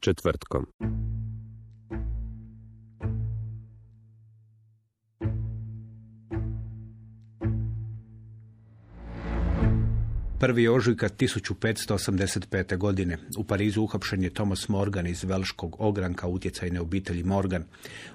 Četvrtkom. Prvi ožujka 1585. godine u Parizu uhapšen je Thomas Morgan iz Velškog ogranka utjecajne obitelji Morgan.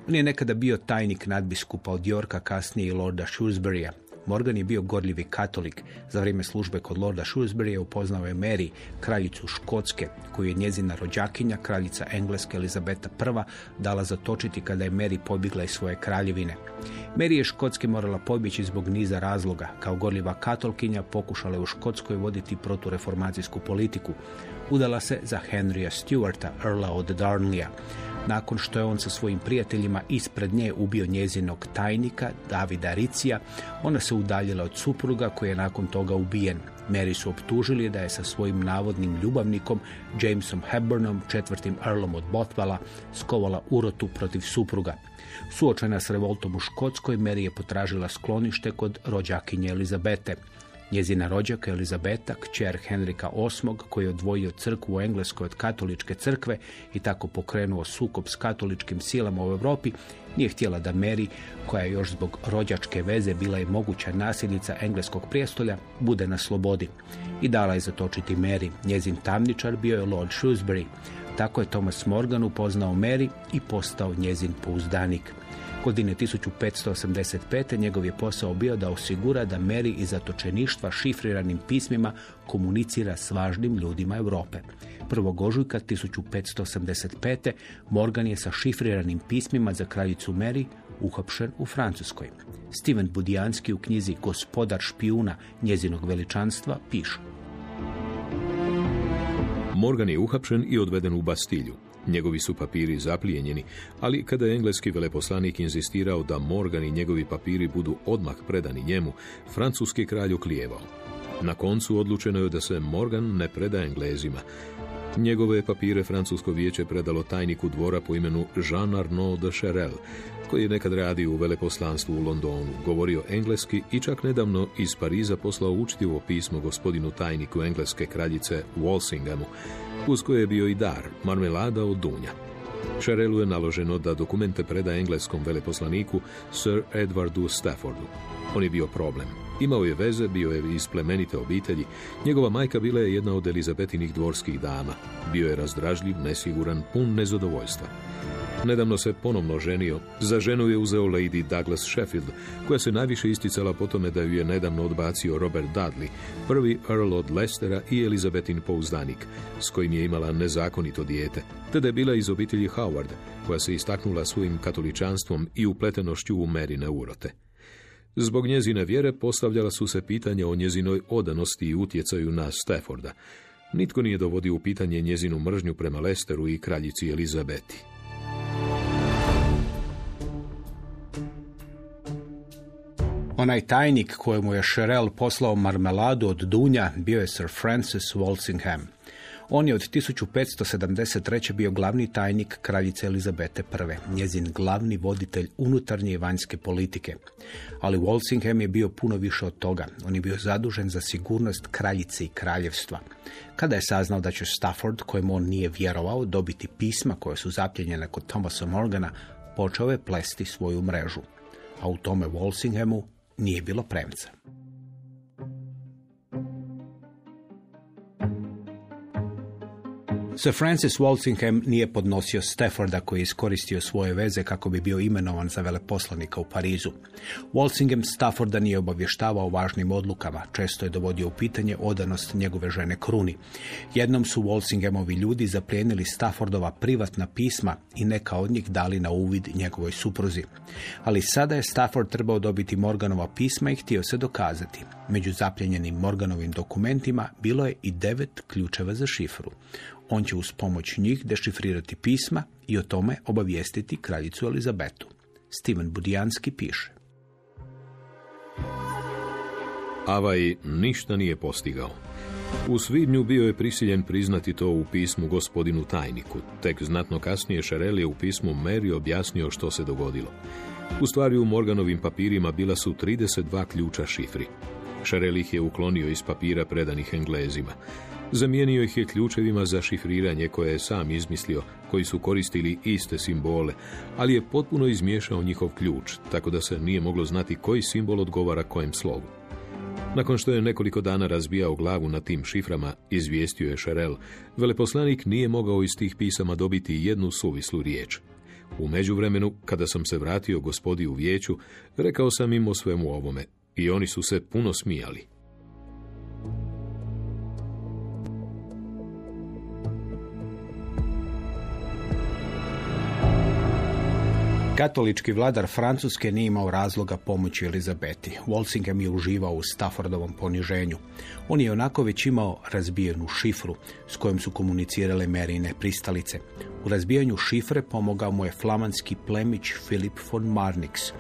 On je nekada bio tajnik nadbiskupa od Yorka, kasnije i Lorda Shrewsburya, Morgan je bio gorljivi katolik. Za vrijeme službe kod Lorda Shrewsbury upoznao je Mary, kraljicu Škotske, koju je njezina rođakinja, kraljica Engleske Elizabeta I, dala zatočiti kada je Mary pobjegla iz svoje kraljevine. Mary je Škotske morala pobjeći zbog niza razloga. Kao gorljiva katolkinja pokušala je u Škotskoj voditi protureformacijsku politiku. Udala se za Henrya Stuarta, Earla od Darnleya nakon što je on sa svojim prijateljima ispred nje ubio njezinog tajnika Davida Ricija, ona se udaljila od supruga koji je nakon toga ubijen. Mary su optužili da je sa svojim navodnim ljubavnikom Jamesom Hepburnom, četvrtim Earlom od Bothwella, skovala urotu protiv supruga. Suočena s revoltom u Škotskoj, Mary je potražila sklonište kod rođakinje Elizabete. Njezina rođaka Elizabeta, kćer Henrika VIII, koji je odvojio crkvu u Engleskoj od katoličke crkve i tako pokrenuo sukob s katoličkim silama u Europi, nije htjela da Mary, koja je još zbog rođačke veze bila i moguća nasljednica engleskog prijestolja, bude na slobodi. I dala je zatočiti Mary. Njezin tamničar bio je Lord Shrewsbury. Tako je Thomas Morgan upoznao Mary i postao njezin pouzdanik. Godine 1585. njegov je posao bio da osigura da Mary iz zatočeništva šifriranim pismima komunicira s važnim ljudima Europe. 1. ožujka 1585. Morgan je sa šifriranim pismima za kraljicu Mary uhapšen u Francuskoj. Steven Budijanski u knjizi Gospodar špijuna njezinog veličanstva piše. Morgan je uhapšen i odveden u Bastilju. Njegovi su papiri zaplijenjeni, ali kada je engleski veleposlanik inzistirao da Morgan i njegovi papiri budu odmah predani njemu, francuski kralj oklijevao. Na koncu odlučeno je da se Morgan ne preda Englezima. Njegove papire francusko vijeće predalo tajniku dvora po imenu Jean Arnaud de Cherel, koji je nekad radio u veleposlanstvu u Londonu, govorio engleski i čak nedavno iz Pariza poslao učtivo pismo gospodinu tajniku engleske kraljice Walsinghamu, uz koje je bio i dar, marmelada od dunja. Šarelu je naloženo da dokumente preda engleskom veleposlaniku Sir Edwardu Staffordu. On je bio problem. Imao je veze, bio je iz plemenite obitelji. Njegova majka bila je jedna od Elizabetinih dvorskih dama. Bio je razdražljiv, nesiguran, pun nezadovoljstva. Nedavno se ponovno ženio. Za ženu je uzeo Lady Douglas Sheffield, koja se najviše isticala po tome da ju je nedavno odbacio Robert Dudley, prvi Earl od Leicestera i Elizabetin pouzdanik, s kojim je imala nezakonito dijete, te da je bila iz obitelji Howard, koja se istaknula svojim katoličanstvom i upletenošću u Merine urote. Zbog njezine vjere postavljala su se pitanja o njezinoj odanosti i utjecaju na Stafforda. Nitko nije dovodio u pitanje njezinu mržnju prema Lesteru i kraljici Elizabeti. Onaj tajnik kojemu je Sherell poslao marmeladu od dunja bio je Sir Francis Walsingham. On je od 1573. bio glavni tajnik kraljice Elizabete I, njezin glavni voditelj unutarnje i vanjske politike. Ali Walsingham je bio puno više od toga. On je bio zadužen za sigurnost kraljice i kraljevstva. Kada je saznao da će Stafford, kojemu on nije vjerovao, dobiti pisma koje su zapljenjene kod Thomasa Morgana, počeo je plesti svoju mrežu. A u tome Walsinghamu nije bilo premca. Sir Francis Walsingham nije podnosio Stafforda koji je iskoristio svoje veze kako bi bio imenovan za veleposlanika u Parizu. Walsingham Stafforda nije obavještavao o važnim odlukama, često je dovodio u pitanje odanost njegove žene Kruni. Jednom su Walsinghamovi ljudi zaplijenili Staffordova privatna pisma i neka od njih dali na uvid njegovoj supruzi. Ali sada je Stafford trebao dobiti Morganova pisma i htio se dokazati. Među zapljenjenim Morganovim dokumentima bilo je i devet ključeva za šifru. On će uz pomoć njih dešifrirati pisma i o tome obavijestiti kraljicu Elizabetu. Steven Budijanski piše. Avaj ništa nije postigao. U svibnju bio je prisiljen priznati to u pismu gospodinu tajniku. Tek znatno kasnije Šarel je u pismu Mary objasnio što se dogodilo. U stvari u Morganovim papirima bila su 32 ključa šifri. Šarel ih je uklonio iz papira predanih Englezima. Zamijenio ih je ključevima za šifriranje koje je sam izmislio, koji su koristili iste simbole, ali je potpuno izmiješao njihov ključ, tako da se nije moglo znati koji simbol odgovara kojem slovu. Nakon što je nekoliko dana razbijao glavu na tim šiframa, izvijestio je Šarel, veleposlanik nije mogao iz tih pisama dobiti jednu suvislu riječ. U međuvremenu, kada sam se vratio gospodi u vijeću, rekao sam im o svemu ovome i oni su se puno smijali. Katolički vladar Francuske nije imao razloga pomoći Elizabeti. Walsingham je uživao u Staffordovom poniženju. On je onako već imao razbijenu šifru s kojom su komunicirale Merine pristalice. U razbijanju šifre pomogao mu je flamanski plemić Philip von Marnix,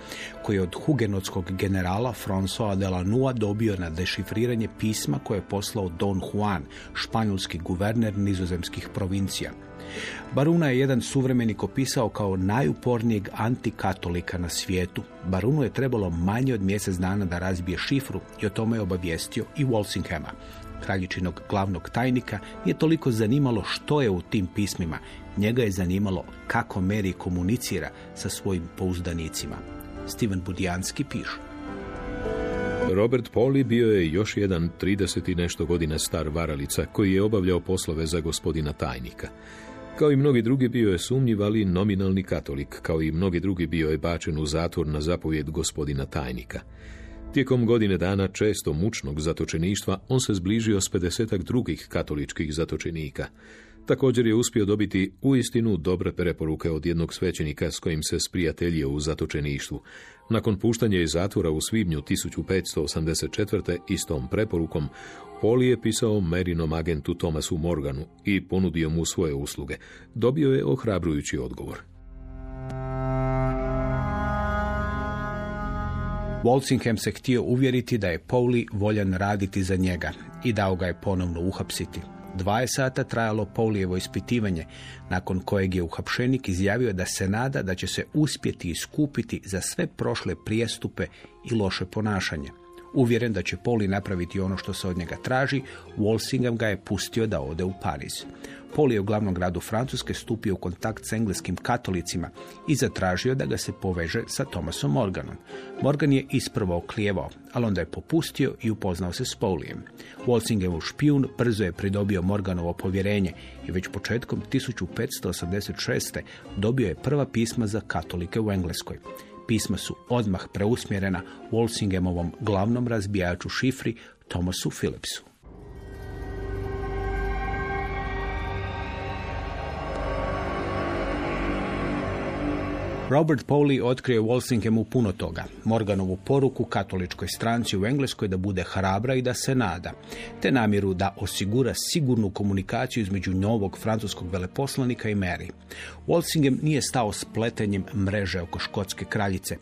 koji je od hugenotskog generala François de Lanua dobio na dešifriranje pisma koje je poslao Don Juan, španjolski guverner nizozemskih provincija. Baruna je jedan suvremenik opisao kao najupornijeg antikatolika na svijetu. Barunu je trebalo manje od mjesec dana da razbije šifru i o tome je obavijestio i Walsinghama. Kraljičinog glavnog tajnika nije toliko zanimalo što je u tim pismima. Njega je zanimalo kako Mary komunicira sa svojim pouzdanicima. Steven Budijanski piše. Robert Poli bio je još jedan 30 i nešto godina star varalica koji je obavljao poslove za gospodina tajnika. Kao i mnogi drugi bio je sumnjiv, ali nominalni katolik, kao i mnogi drugi bio je bačen u zatvor na zapovjed gospodina tajnika. Tijekom godine dana često mučnog zatočeništva on se zbližio s 50 drugih katoličkih zatočenika. Također je uspio dobiti uistinu dobre preporuke od jednog svećenika s kojim se sprijateljio u zatočeništvu. Nakon puštanja iz zatvora u svibnju 1584. istom preporukom, Poli je pisao Merinom agentu Thomasu Morganu i ponudio mu svoje usluge. Dobio je ohrabrujući odgovor. Walsingham se htio uvjeriti da je Pauli voljan raditi za njega i dao ga je ponovno uhapsiti. Dva je sata trajalo Paulijevo ispitivanje, nakon kojeg je uhapšenik izjavio da se nada da će se uspjeti iskupiti za sve prošle prijestupe i loše ponašanje. Uvjeren da će Poli napraviti ono što se od njega traži, Walsingham ga je pustio da ode u Pariz. Poli je u glavnom gradu Francuske stupio u kontakt s engleskim katolicima i zatražio da ga se poveže sa Thomasom Morganom. Morgan je isprvo oklijevao, ali onda je popustio i upoznao se s Polijem. Walsinghamov špijun brzo je pridobio Morganovo povjerenje i već početkom 1586. dobio je prva pisma za katolike u Engleskoj. Pisma su odmah preusmjerena Walsinghamovom glavnom razbijaču šifri Thomasu Phillipsu. Robert Pauli otkrio Walsinghamu puno toga. Morganovu poruku katoličkoj stranci u Engleskoj da bude hrabra i da se nada, te namjeru da osigura sigurnu komunikaciju između novog francuskog veleposlanika i Mary. Walsingham nije stao s pletenjem mreže oko škotske kraljice.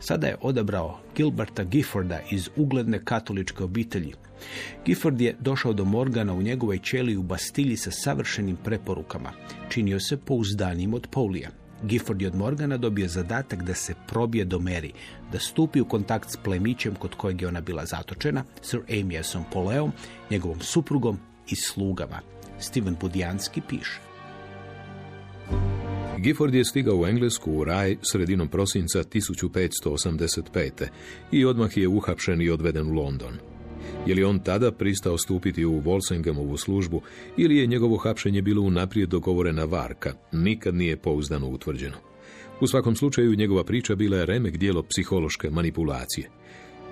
Sada je odabrao Gilberta Gifforda iz ugledne katoličke obitelji. Gifford je došao do Morgana u njegovoj ćeli u Bastilji sa savršenim preporukama. Činio se pouzdanijim od Paulija. Gifford je od Morgana dobio zadatak da se probije do Mary, da stupi u kontakt s plemićem kod kojeg je ona bila zatočena, Sir Amiasom Poleom, njegovom suprugom i slugama. Steven Budijanski piše. Gifford je stigao u Englesku u raj sredinom prosinca 1585. i odmah je uhapšen i odveden u London. Je li on tada pristao stupiti u Wolsingemovu službu ili je njegovo hapšenje bilo unaprijed dogovorena varka, nikad nije pouzdano utvrđeno. U svakom slučaju njegova priča bila je remek dijelo psihološke manipulacije.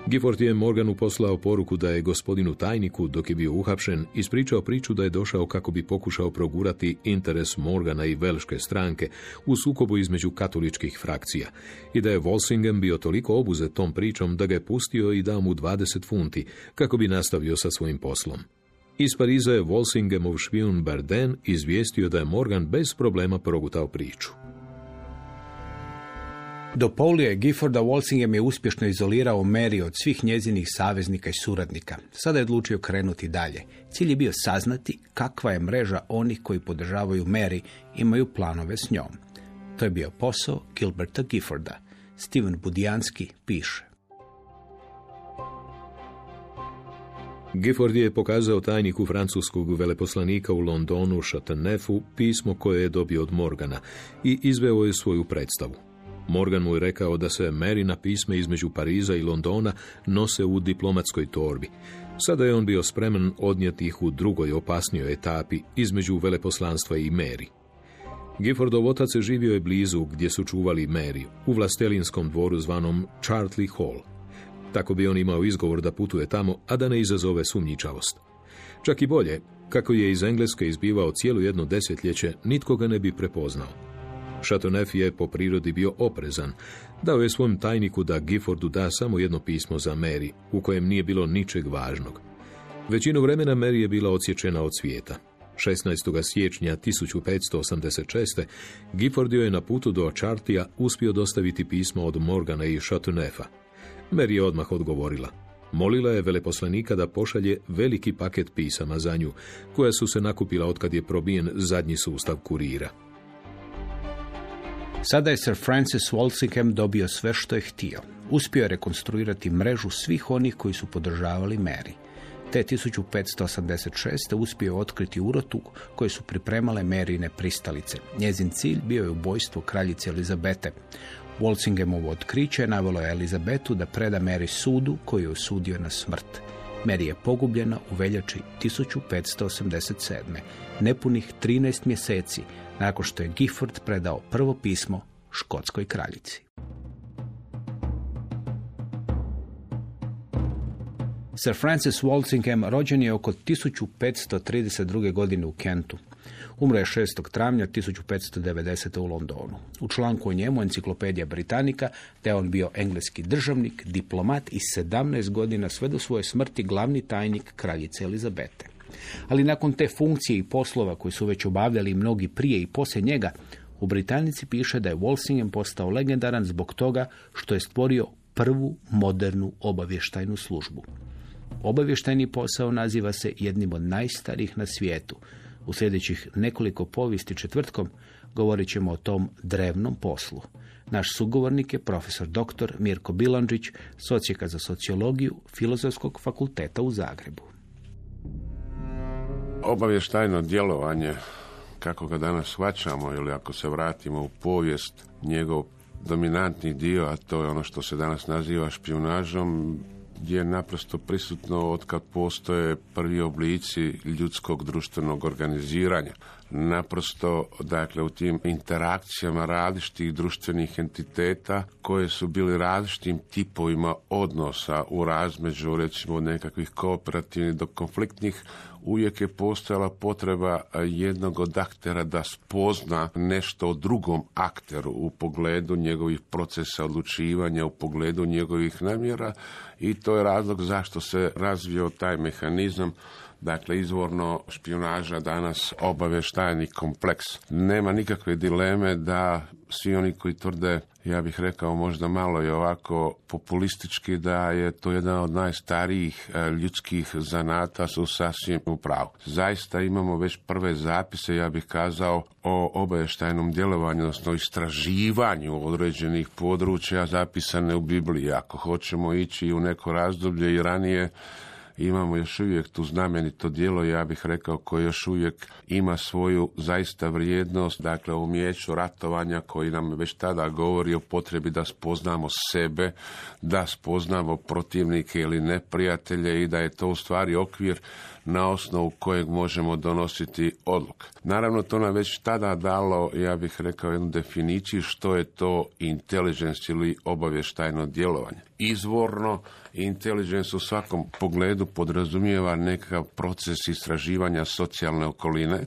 Gifford je Morganu poslao poruku da je gospodinu tajniku, dok je bio uhapšen, ispričao priču da je došao kako bi pokušao progurati interes Morgana i velške stranke u sukobu između katoličkih frakcija i da je Walsingham bio toliko obuzet tom pričom da ga je pustio i dao mu 20 funti kako bi nastavio sa svojim poslom. Iz Pariza je Walsinghamov špijun Barden izvijestio da je Morgan bez problema progutao priču. Do Paulija Gifforda Walsingham je uspješno izolirao Mary od svih njezinih saveznika i suradnika. Sada je odlučio krenuti dalje. Cilj je bio saznati kakva je mreža onih koji podržavaju Mary imaju planove s njom. To je bio posao Gilberta Gifforda. Steven Budijanski piše. Gifford je pokazao tajniku francuskog veleposlanika u Londonu, Chateaunefu, pismo koje je dobio od Morgana i izveo je svoju predstavu. Morgan mu je rekao da se Mary pisme između Pariza i Londona nose u diplomatskoj torbi. Sada je on bio spreman odnijeti ih u drugoj opasnijoj etapi između veleposlanstva i Mary. Giffordov otac živio je blizu gdje su čuvali Mary, u vlastelinskom dvoru zvanom Chartley Hall. Tako bi on imao izgovor da putuje tamo, a da ne izazove sumnjičavost. Čak i bolje, kako je iz Engleske izbivao cijelo jedno desetljeće, nitko ga ne bi prepoznao. Chateauneuf je po prirodi bio oprezan. Dao je svom tajniku da Giffordu da samo jedno pismo za Mary, u kojem nije bilo ničeg važnog. Većinu vremena Mary je bila odsječena od svijeta. 16. siječnja 1586. Gifford je na putu do Chartija uspio dostaviti pismo od Morgana i Chateauneufa. Mary je odmah odgovorila. Molila je veleposlanika da pošalje veliki paket pisama za nju, koja su se nakupila otkad je probijen zadnji sustav kurira. Sada je Sir Francis Walsingham dobio sve što je htio. Uspio je rekonstruirati mrežu svih onih koji su podržavali Mary. Te 1586. uspio je otkriti urotu koje su pripremale Maryne pristalice. Njezin cilj bio je ubojstvo kraljice Elizabete. Walsinghamovo otkriće navelo je Elizabetu da preda Mary sudu koji je osudio na smrt. Mary je pogubljena u veljači 1587. Nepunih 13 mjeseci nakon što je Gifford predao prvo pismo škotskoj kraljici. Sir Francis Walsingham rođen je oko 1532. godine u Kentu. Umro je 6. travnja 1590. u Londonu. U članku o njemu enciklopedija Britanika je on bio engleski državnik, diplomat i 17 godina sve do svoje smrti glavni tajnik kraljice Elizabete. Ali nakon te funkcije i poslova koji su već obavljali mnogi prije i poslije njega, u Britanici piše da je Walsingham postao legendaran zbog toga što je stvorio prvu modernu obavještajnu službu. Obavještajni posao naziva se jednim od najstarijih na svijetu. U sljedećih nekoliko povijesti četvrtkom govorit ćemo o tom drevnom poslu. Naš sugovornik je profesor dr. Mirko Bilonđić, socijeka za sociologiju Filozofskog fakulteta u Zagrebu. Obavještajno djelovanje, kako ga danas shvaćamo, ili ako se vratimo u povijest, njegov dominantni dio, a to je ono što se danas naziva špionažom, je naprosto prisutno od kad postoje prvi oblici ljudskog društvenog organiziranja. Naprosto, dakle, u tim interakcijama različitih društvenih entiteta koje su bili različitim tipovima odnosa u razmeđu, recimo, nekakvih kooperativnih do konfliktnih uvijek je postojala potreba jednog od aktera da spozna nešto o drugom akteru u pogledu njegovih procesa odlučivanja, u pogledu njegovih namjera i to je razlog zašto se razvio taj mehanizam Dakle, izvorno špionaža danas obavještajni kompleks. Nema nikakve dileme da svi oni koji tvrde, ja bih rekao možda malo i ovako populistički, da je to jedan od najstarijih e, ljudskih zanata su sasvim u pravu. Zaista imamo već prve zapise, ja bih kazao, o obavještajnom djelovanju, odnosno istraživanju određenih područja zapisane u Bibliji. Ako hoćemo ići u neko razdoblje i ranije, imamo još uvijek tu znamenito djelo, ja bih rekao, koje još uvijek ima svoju zaista vrijednost, dakle umijeću ratovanja koji nam već tada govori o potrebi da spoznamo sebe, da spoznamo protivnike ili neprijatelje i da je to u stvari okvir na osnovu kojeg možemo donositi odluke. Naravno, to nam već tada dalo, ja bih rekao, jednu definiciju što je to intelligence ili obavještajno djelovanje. Izvorno, intelligence u svakom pogledu podrazumijeva nekakav proces istraživanja socijalne okoline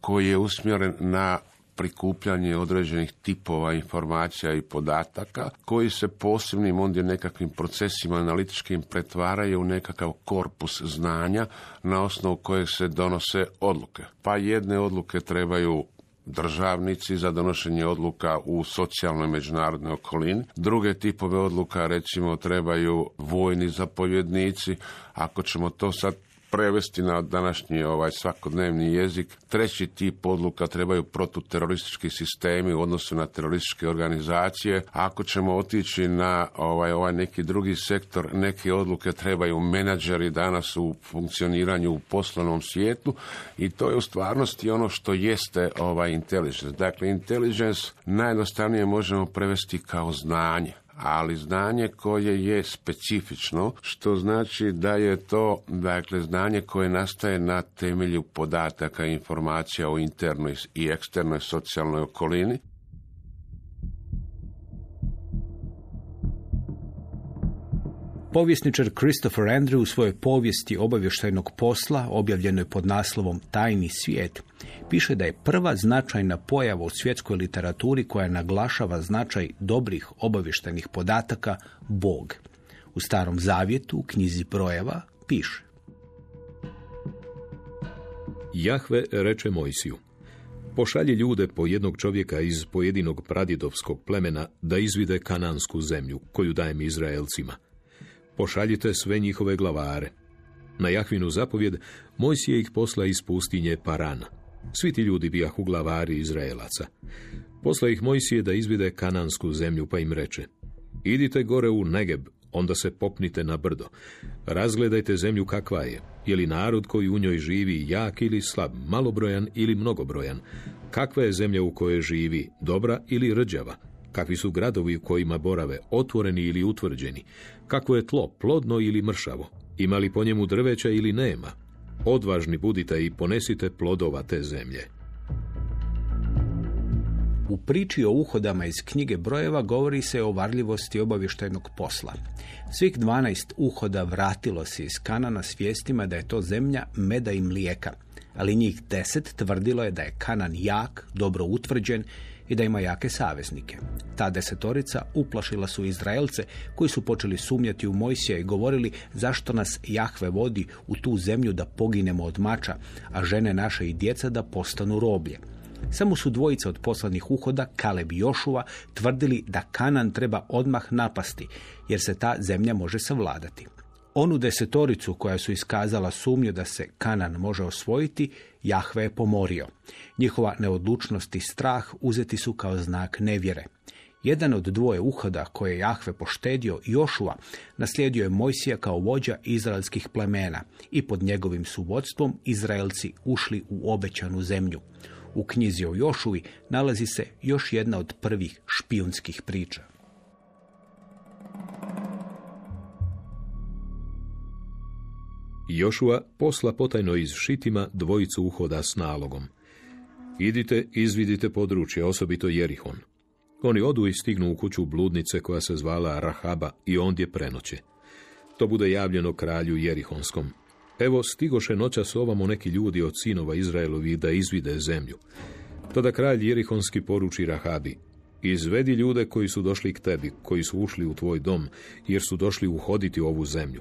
koji je usmjeren na prikupljanje određenih tipova informacija i podataka koji se posebnim ondje nekakvim procesima analitičkim pretvaraju u nekakav korpus znanja na osnovu kojeg se donose odluke. Pa jedne odluke trebaju državnici za donošenje odluka u socijalnoj međunarodnoj okolini. Druge tipove odluka recimo trebaju vojni zapovjednici. Ako ćemo to sad prevesti na današnji ovaj svakodnevni jezik. Treći tip odluka trebaju protuteroristički sistemi u odnosu na terorističke organizacije. Ako ćemo otići na ovaj, ovaj neki drugi sektor, neke odluke trebaju menadžeri danas u funkcioniranju u poslovnom svijetu i to je u stvarnosti ono što jeste ovaj intelligence. Dakle, intelligence najjednostavnije možemo prevesti kao znanje ali znanje koje je specifično, što znači da je to dakle, znanje koje nastaje na temelju podataka i informacija o internoj i eksternoj socijalnoj okolini, Povjesničar Christopher Andrew u svojoj povijesti obavještajnog posla, objavljenoj pod naslovom Tajni svijet, piše da je prva značajna pojava u svjetskoj literaturi koja naglašava značaj dobrih obavještajnih podataka Bog. U starom zavjetu, u knjizi brojeva, piše. Jahve reče Mojsiju, pošalji ljude po jednog čovjeka iz pojedinog pradjedovskog plemena da izvide kanansku zemlju koju dajem Izraelcima – pošaljite sve njihove glavare. Na Jahvinu zapovjed Mojsije ih posla iz pustinje Parana. Svi ti ljudi bijahu glavari Izraelaca. Posla ih Mojsije da izvide kanansku zemlju, pa im reče, idite gore u Negeb, onda se popnite na brdo. Razgledajte zemlju kakva je, je li narod koji u njoj živi jak ili slab, malobrojan ili mnogobrojan, kakva je zemlja u kojoj živi, dobra ili rđava, kakvi su gradovi u kojima borave, otvoreni ili utvrđeni, kako je tlo, plodno ili mršavo, ima li po njemu drveća ili nema. Odvažni budite i ponesite plodova te zemlje. U priči o uhodama iz knjige brojeva govori se o varljivosti obavještajnog posla. Svih 12 uhoda vratilo se iz Kanana s vijestima da je to zemlja meda i mlijeka, ali njih deset tvrdilo je da je Kanan jak, dobro utvrđen i da ima jake saveznike. Ta desetorica uplašila su Izraelce koji su počeli sumnjati u Mojsija i govorili zašto nas Jahve vodi u tu zemlju da poginemo od mača, a žene naše i djeca da postanu roblje. Samo su dvojica od poslanih uhoda, Kaleb i Jošuva, tvrdili da Kanan treba odmah napasti, jer se ta zemlja može savladati. Onu desetoricu koja su iskazala sumnju da se Kanan može osvojiti, Jahve je pomorio. Njihova neodlučnost i strah uzeti su kao znak nevjere. Jedan od dvoje uhoda koje je Jahve poštedio, Jošua, naslijedio je Mojsija kao vođa izraelskih plemena i pod njegovim suvodstvom Izraelci ušli u obećanu zemlju. U knjizi o Jošuvi nalazi se još jedna od prvih špijunskih priča. Jošua posla potajno iz Šitima dvojicu uhoda s nalogom. Idite, izvidite područje, osobito Jerihon. Oni odu i stignu u kuću bludnice koja se zvala Rahaba i ondje prenoće. To bude javljeno kralju Jerihonskom. Evo, stigoše noća s ovamo neki ljudi od sinova Izraelovi da izvide zemlju. Tada kralj Jerihonski poruči Rahabi, izvedi ljude koji su došli k tebi, koji su ušli u tvoj dom, jer su došli uhoditi ovu zemlju.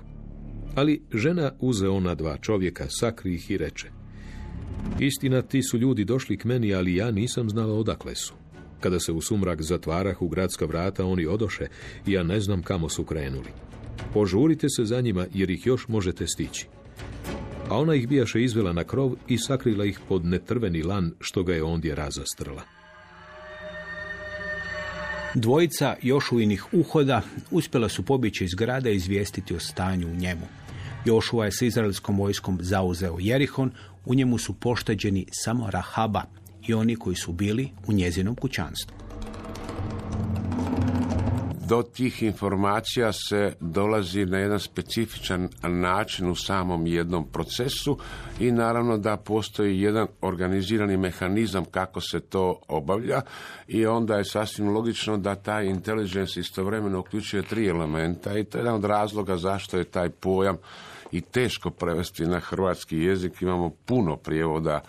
Ali žena uze ona dva čovjeka, sakri ih i reče. Istina, ti su ljudi došli k meni, ali ja nisam znala odakle su. Kada se u sumrak zatvarah u gradska vrata, oni odoše i ja ne znam kamo su krenuli. Požurite se za njima, jer ih još možete stići. A ona ih bijaše izvela na krov i sakrila ih pod netrveni lan, što ga je ondje razastrla. Dvojica Jošuinih uhoda uspjela su pobjeći iz grada i izvijestiti o stanju u njemu. Jošua je s izraelskom vojskom zauzeo Jerihon, u njemu su pošteđeni samo Rahaba i oni koji su bili u njezinom kućanstvu. Do tih informacija se dolazi na jedan specifičan način u samom jednom procesu i naravno da postoji jedan organizirani mehanizam kako se to obavlja i onda je sasvim logično da taj intelligence istovremeno uključuje tri elementa i to je jedan od razloga zašto je taj pojam i teško prevesti na hrvatski jezik. Imamo puno prijevoda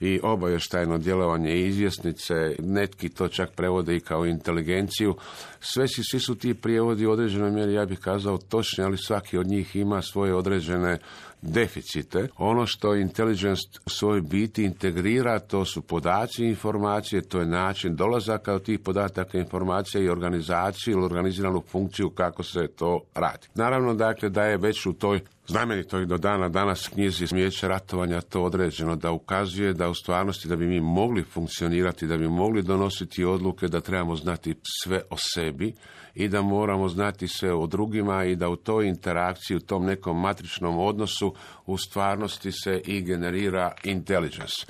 i obavještajno djelovanje i izvjesnice, netki to čak prevode i kao inteligenciju. Sve si, svi su ti prijevodi u određenoj mjeri, ja bih kazao, točni, ali svaki od njih ima svoje određene deficite. Ono što intelligence u svojoj biti integrira, to su podaci informacije, to je način dolazaka od tih podataka informacija i organizaciju ili organiziranu funkciju kako se to radi. Naravno, dakle, da je već u toj znamenitoj do dana danas knjizi Smijeće ratovanja to određeno da ukazuje da u stvarnosti da bi mi mogli funkcionirati, da bi mogli donositi odluke, da trebamo znati sve o sebi i da moramo znati sve o drugima i da u toj interakciji, u tom nekom matričnom odnosu u stvarnosti se i generira intelligence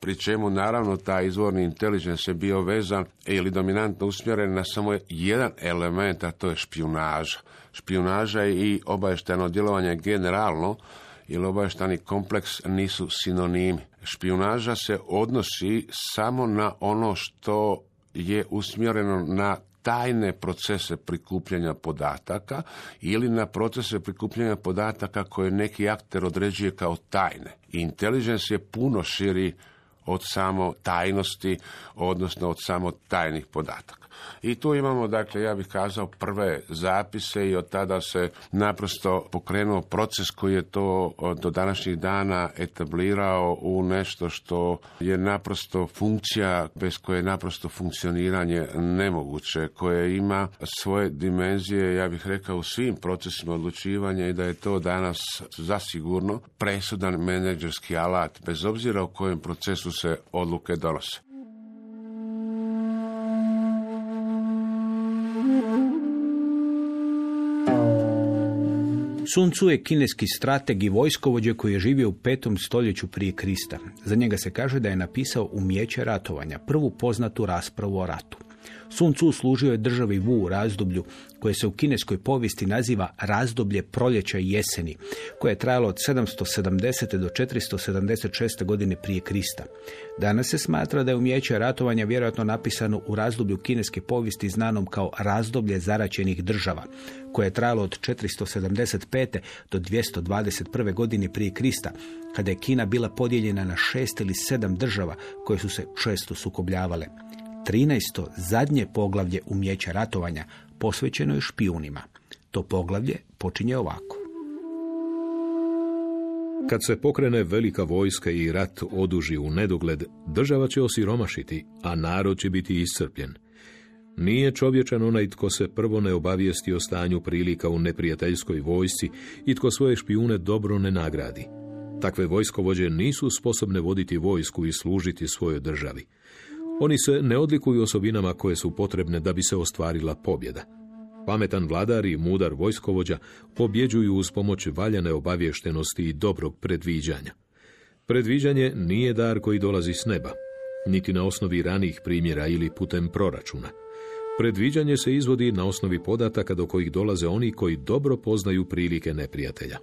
pri čemu naravno taj izvorni intelligence je bio vezan ili dominantno usmjeren na samo jedan element, a to je špionaža. Špionaža i obavještajno djelovanje generalno ili obavještajni kompleks nisu sinonimi. Špionaža se odnosi samo na ono što je usmjereno na tajne procese prikupljanja podataka ili na procese prikupljanja podataka koje neki akter određuje kao tajne. Intelligence je puno širi od samo tajnosti, odnosno od samo tajnih podataka. I tu imamo, dakle, ja bih kazao, prve zapise i od tada se naprosto pokrenuo proces koji je to do današnjih dana etablirao u nešto što je naprosto funkcija bez koje je naprosto funkcioniranje nemoguće, koje ima svoje dimenzije, ja bih rekao, u svim procesima odlučivanja i da je to danas zasigurno presudan menedžerski alat, bez obzira u kojem procesu se odluke donose. Sun Tzu je kineski strateg i vojskovođe koji je živio u petom stoljeću prije Krista. Za njega se kaže da je napisao umjeće ratovanja, prvu poznatu raspravu o ratu. Sun Tzu služio je državi Wu u razdoblju koje se u kineskoj povijesti naziva razdoblje proljeća i jeseni, koje je trajalo od 770. do 476. godine prije Krista. Danas se smatra da je umjeće ratovanja vjerojatno napisano u razdoblju kineske povijesti znanom kao razdoblje zaraćenih država, koje je trajalo od 475. do 221. godine prije Krista, kada je Kina bila podijeljena na šest ili sedam država koje su se često sukobljavale. 13. zadnje poglavlje umjeća ratovanja posvećeno je špijunima. To poglavlje počinje ovako. Kad se pokrene velika vojska i rat oduži u nedogled, država će osiromašiti, a narod će biti iscrpljen. Nije čovječan onaj tko se prvo ne obavijesti o stanju prilika u neprijateljskoj vojsci i tko svoje špijune dobro ne nagradi. Takve vojskovođe nisu sposobne voditi vojsku i služiti svojoj državi. Oni se ne odlikuju osobinama koje su potrebne da bi se ostvarila pobjeda. Pametan vladar i mudar vojskovođa pobjeđuju uz pomoć valjane obavještenosti i dobrog predviđanja. Predviđanje nije dar koji dolazi s neba, niti na osnovi ranih primjera ili putem proračuna. Predviđanje se izvodi na osnovi podataka do kojih dolaze oni koji dobro poznaju prilike neprijatelja.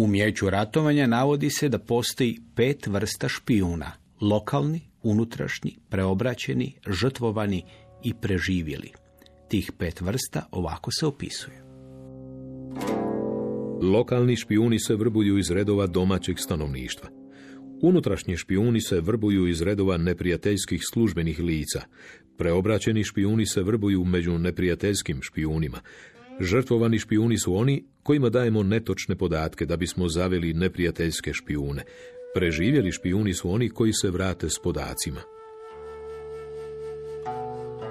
U mječu ratovanja navodi se da postoji pet vrsta špijuna. Lokalni, unutrašnji, preobraćeni, žrtvovani i preživjeli. Tih pet vrsta ovako se opisuje. Lokalni špijuni se vrbuju iz redova domaćeg stanovništva. Unutrašnji špijuni se vrbuju iz redova neprijateljskih službenih lica. Preobraćeni špijuni se vrbuju među neprijateljskim špijunima. Žrtvovani špijuni su oni kojima dajemo netočne podatke da bismo zaveli neprijateljske špijune. Preživjeli špijuni su oni koji se vrate s podacima.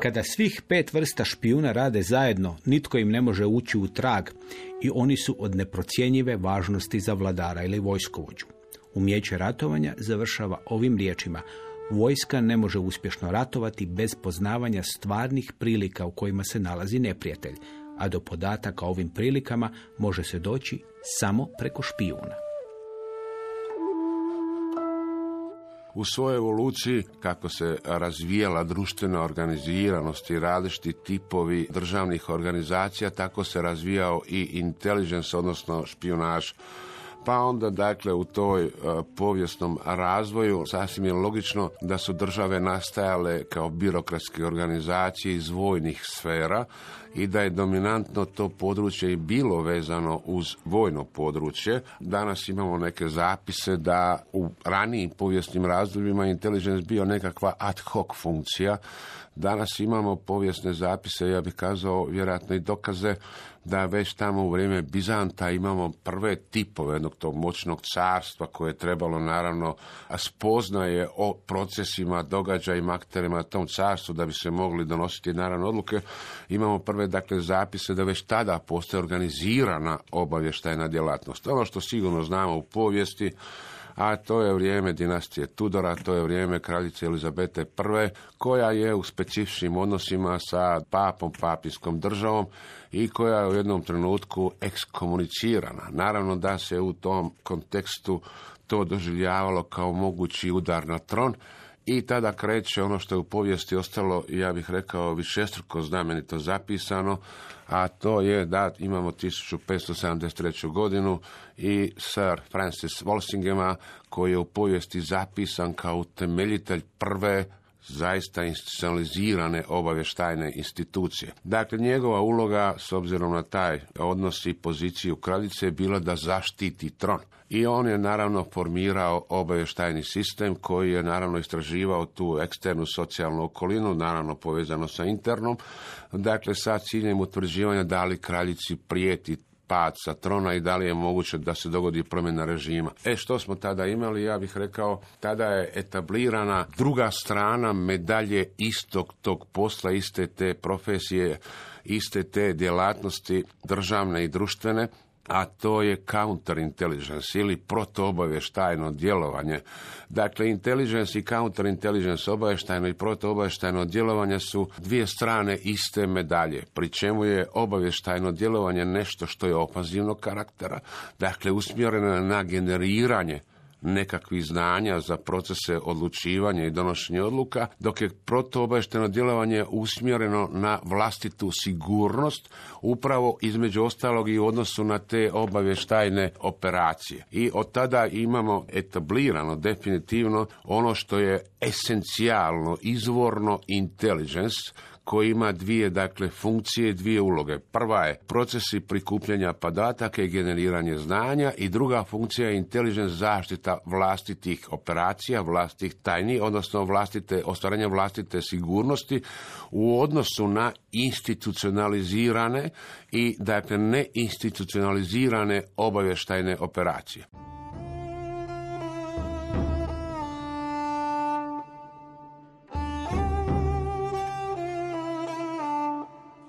Kada svih pet vrsta špijuna rade zajedno, nitko im ne može ući u trag i oni su od neprocjenjive važnosti za vladara ili vojskovođu. Umjeće ratovanja završava ovim riječima. Vojska ne može uspješno ratovati bez poznavanja stvarnih prilika u kojima se nalazi neprijatelj, a do podataka ovim prilikama može se doći samo preko špijuna. U svojoj evoluciji, kako se razvijala društvena organiziranost i različiti tipovi državnih organizacija, tako se razvijao i intelligence, odnosno špionaž pa onda dakle u toj e, povijesnom razvoju sasvim je logično da su države nastajale kao birokratske organizacije iz vojnih sfera i da je dominantno to područje i bilo vezano uz vojno područje. Danas imamo neke zapise da u ranijim povijesnim razdobljima intelligence bio nekakva ad hoc funkcija. Danas imamo povijesne zapise, ja bih kazao vjerojatno i dokaze da već tamo u vrijeme Bizanta imamo prve tipove jednog tog moćnog carstva koje je trebalo naravno spoznaje o procesima, događajima, akterima tom carstvu da bi se mogli donositi naravno odluke. Imamo prve dakle zapise da već tada postoje organizirana obavještajna djelatnost. Ono što sigurno znamo u povijesti a to je vrijeme dinastije Tudora, to je vrijeme kraljice Elizabete I, koja je u specifičnim odnosima sa papom, papijskom državom i koja je u jednom trenutku ekskomunicirana. Naravno da se u tom kontekstu to doživljavalo kao mogući udar na tron, i tada kreće ono što je u povijesti ostalo, ja bih rekao, višestruko znamenito zapisano, a to je da imamo 1573. godinu i Sir Francis Walsingema, koji je u povijesti zapisan kao utemeljitelj prve zaista institucionalizirane obavještajne institucije. Dakle, njegova uloga, s obzirom na taj odnos i poziciju kraljice, je bila da zaštiti tron. I on je naravno formirao obavještajni sistem koji je naravno istraživao tu eksternu socijalnu okolinu, naravno povezano sa internom, dakle sa ciljem utvrđivanja da li kraljici prijeti pad sa trona i da li je moguće da se dogodi promjena režima. E što smo tada imali, ja bih rekao, tada je etablirana druga strana medalje istog tog posla, iste te profesije, iste te djelatnosti državne i društvene, a to je counterintelligence ili protoobavještajno djelovanje. Dakle, intelligence i counterintelligence obavještajno i protoobavještajno djelovanje su dvije strane iste medalje, pri čemu je obavještajno djelovanje nešto što je opazivnog karaktera, dakle usmjereno na generiranje nekakvih znanja za procese odlučivanja i donošenja odluka, dok je protuobavješteno djelovanje usmjereno na vlastitu sigurnost, upravo između ostalog i u odnosu na te obavještajne operacije. I od tada imamo etablirano definitivno ono što je esencijalno, izvorno intelligence, koji ima dvije dakle funkcije, dvije uloge. Prva je procesi prikupljanja podataka i generiranje znanja i druga funkcija je intelligence zaštita vlastitih operacija, vlastitih tajni, odnosno vlastite, ostvarenja vlastite sigurnosti u odnosu na institucionalizirane i dakle neinstitucionalizirane obavještajne operacije.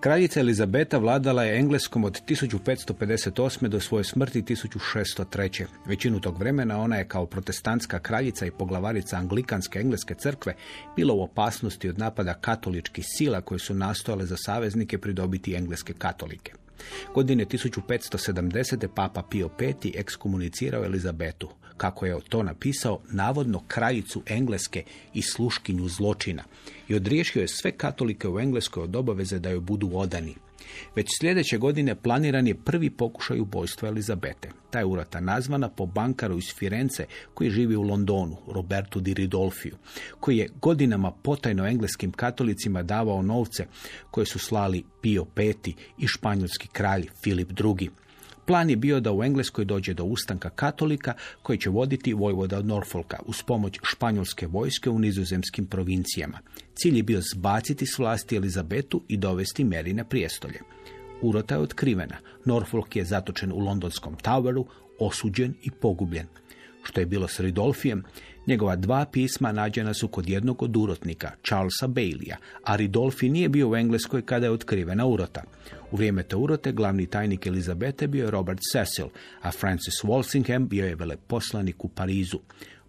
Kraljica Elizabeta vladala je Engleskom od 1558. do svoje smrti 1603. Većinu tog vremena ona je kao protestantska kraljica i poglavarica anglikanske engleske crkve bila u opasnosti od napada katoličkih sila koje su nastojale za saveznike pridobiti engleske katolike. Godine 1570. papa Pio V. ekskomunicirao Elizabetu, kako je to napisao, navodno kraljicu Engleske i sluškinju zločina i odriješio je sve katolike u Engleskoj od obaveze da joj budu odani. Već sljedeće godine planiran je prvi pokušaj ubojstva Elizabete. Ta je urata nazvana po bankaru iz Firence koji živi u Londonu, Robertu di Ridolfiju, koji je godinama potajno engleskim katolicima davao novce koje su slali Pio V i španjolski kralj Filip II. Plan je bio da u Engleskoj dođe do ustanka katolika koji će voditi vojvoda od Norfolka uz pomoć španjolske vojske u nizozemskim provincijama. Cilj je bio zbaciti s vlasti Elizabetu i dovesti Mary na prijestolje. Urota je otkrivena. Norfolk je zatočen u londonskom Toweru, osuđen i pogubljen. Što je bilo s Ridolfijem, njegova dva pisma nađena su kod jednog od urotnika, Charlesa Baileya, a Ridolfi nije bio u Engleskoj kada je otkrivena urota. U vrijeme te urote glavni tajnik Elizabete bio je Robert Cecil, a Francis Walsingham bio je veleposlanik u Parizu.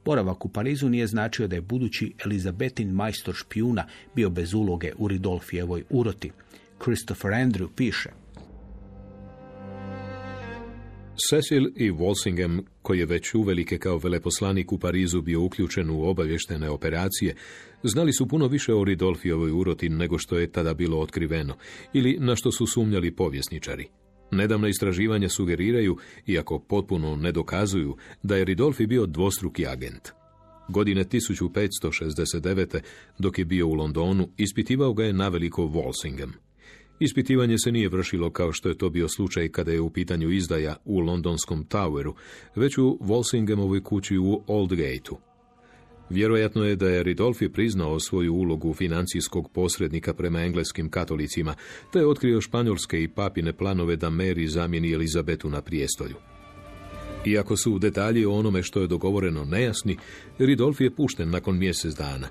Boravak u Parizu nije značio da je budući Elizabetin majstor špijuna bio bez uloge u Ridolfijevoj uroti. Christopher Andrew piše. Cecil i Walsingham, koji je već uvelike kao veleposlanik u Parizu bio uključen u obavještene operacije, znali su puno više o Ridolfijovoj uroti nego što je tada bilo otkriveno, ili na što su sumnjali povjesničari. Nedavna istraživanja sugeriraju, iako potpuno ne dokazuju, da je Ridolfi bio dvostruki agent. Godine 1569. dok je bio u Londonu, ispitivao ga je naveliko Walsingham. Ispitivanje se nije vršilo kao što je to bio slučaj kada je u pitanju izdaja u londonskom Toweru, već u Walsinghamovoj kući u Aldgateu. Vjerojatno je da je Ridolfi priznao svoju ulogu financijskog posrednika prema engleskim katolicima, te je otkrio španjolske i papine planove da Mary zamijeni Elizabetu na prijestolju. Iako su detalji o onome što je dogovoreno nejasni, Ridolfi je pušten nakon mjesec dana.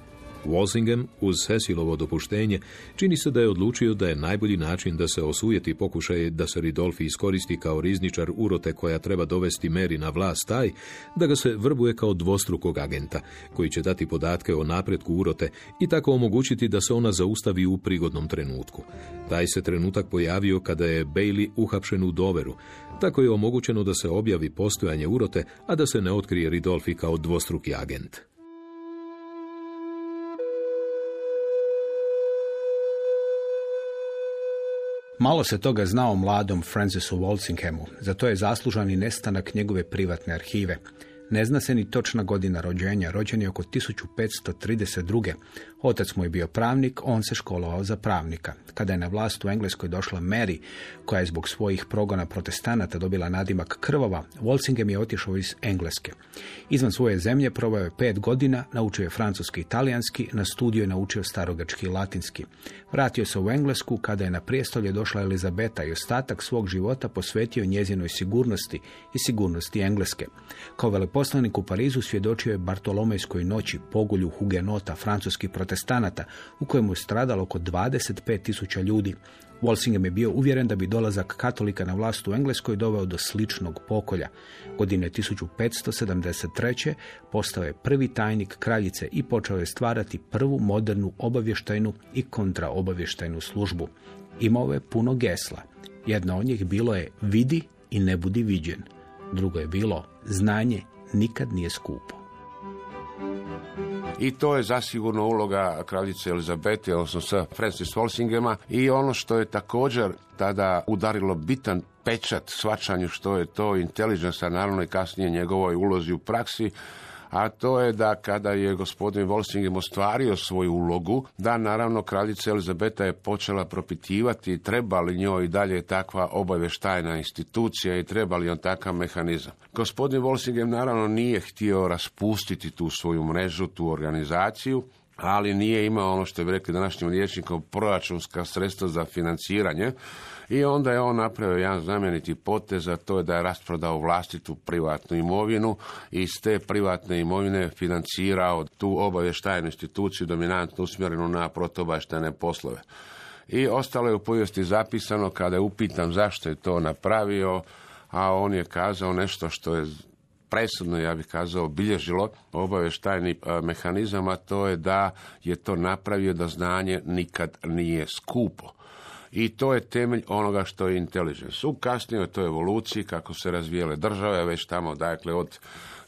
Walsingham, uz Cecilovo dopuštenje, čini se da je odlučio da je najbolji način da se osujeti pokušaj da se Ridolfi iskoristi kao rizničar urote koja treba dovesti Meri na vlast taj, da ga se vrbuje kao dvostrukog agenta, koji će dati podatke o napretku urote i tako omogućiti da se ona zaustavi u prigodnom trenutku. Taj se trenutak pojavio kada je Bailey uhapšen u doveru, tako je omogućeno da se objavi postojanje urote, a da se ne otkrije Ridolfi kao dvostruki agent. Malo se toga zna o mladom Francisu Walsinghamu, za to je zaslužan i nestanak njegove privatne arhive. Ne zna se ni točna godina rođenja, rođen je oko 1532. Otac mu je bio pravnik, on se školovao za pravnika. Kada je na vlast u Engleskoj došla Mary, koja je zbog svojih progona protestanata dobila nadimak krvava, Walsingham je otišao iz Engleske. Izvan svoje zemlje probao je pet godina, naučio je francuski i italijanski, na studiju je naučio starogački i latinski. Vratio se u Englesku kada je na prijestolje došla Elizabeta i ostatak svog života posvetio njezinoj sigurnosti i sigurnosti Engleske. Kao veleposlanik u Parizu svjedočio je Bartolomejskoj noći, pogulju hugenota, francuskih protestanata, u kojemu je stradalo oko 25 tisuća ljudi. Walsingham je bio uvjeren da bi dolazak katolika na vlast u Engleskoj doveo do sličnog pokolja. Godine 1573. postao je prvi tajnik kraljice i počeo je stvarati prvu modernu obavještajnu i kontraobavještajnu službu. Imao je puno gesla. Jedno od njih bilo je vidi i ne budi viđen. Drugo je bilo znanje nikad nije skupo. I to je zasigurno uloga kraljice Elizabete, odnosno sa Francis Walsinghama i ono što je također tada udarilo bitan pečat svačanju što je to inteligensa, naravno i kasnije njegovoj ulozi u praksi, a to je da kada je gospodin Volsingem ostvario svoju ulogu, da naravno kraljica Elizabeta je počela propitivati treba li njoj dalje takva obavještajna institucija i treba li on takav mehanizam. Gospodin Volsingem naravno nije htio raspustiti tu svoju mrežu, tu organizaciju, ali nije imao ono što bi rekli današnjim liječnikom proračunska sredstva za financiranje i onda je on napravio jedan znameniti potez, a to je da je rasprodao vlastitu privatnu imovinu i iz te privatne imovine financirao tu obavještajnu instituciju dominantno usmjerenu na protobaštene poslove. I ostalo je u povijesti zapisano kada je upitan zašto je to napravio, a on je kazao nešto što je presudno, ja bih kazao, obilježilo obavještajni mehanizam, a to je da je to napravio da znanje nikad nije skupo. I to je temelj onoga što je intelligence. U kasnijoj toj evoluciji, kako se razvijele države, već tamo, dakle, od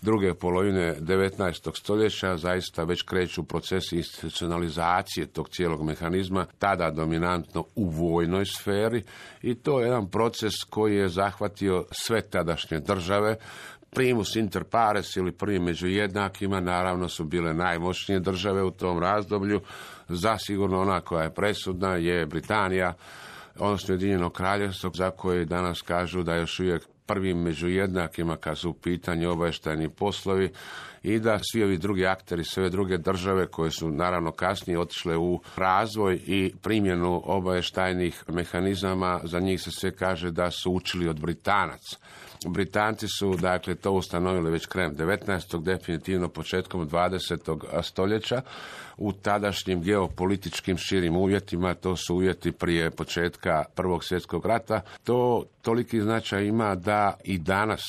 druge polovine 19. stoljeća zaista već kreću procesi institucionalizacije tog cijelog mehanizma, tada dominantno u vojnoj sferi i to je jedan proces koji je zahvatio sve tadašnje države, primus inter pares ili prvi među jednakima, naravno su bile najmoćnije države u tom razdoblju. Zasigurno ona koja je presudna je Britanija, odnosno Ujedinjeno kraljevstvo, za koje danas kažu da još uvijek prvi među jednakima kad su u pitanju obavještajni poslovi i da svi ovi drugi akteri, sve druge države koje su naravno kasnije otišle u razvoj i primjenu obavještajnih mehanizama, za njih se sve kaže da su učili od Britanaca. Britanci su dakle to ustanovili već krajem 19. definitivno početkom 20. stoljeća u tadašnjim geopolitičkim širim uvjetima, to su uvjeti prije početka Prvog svjetskog rata. To toliki značaj ima da i danas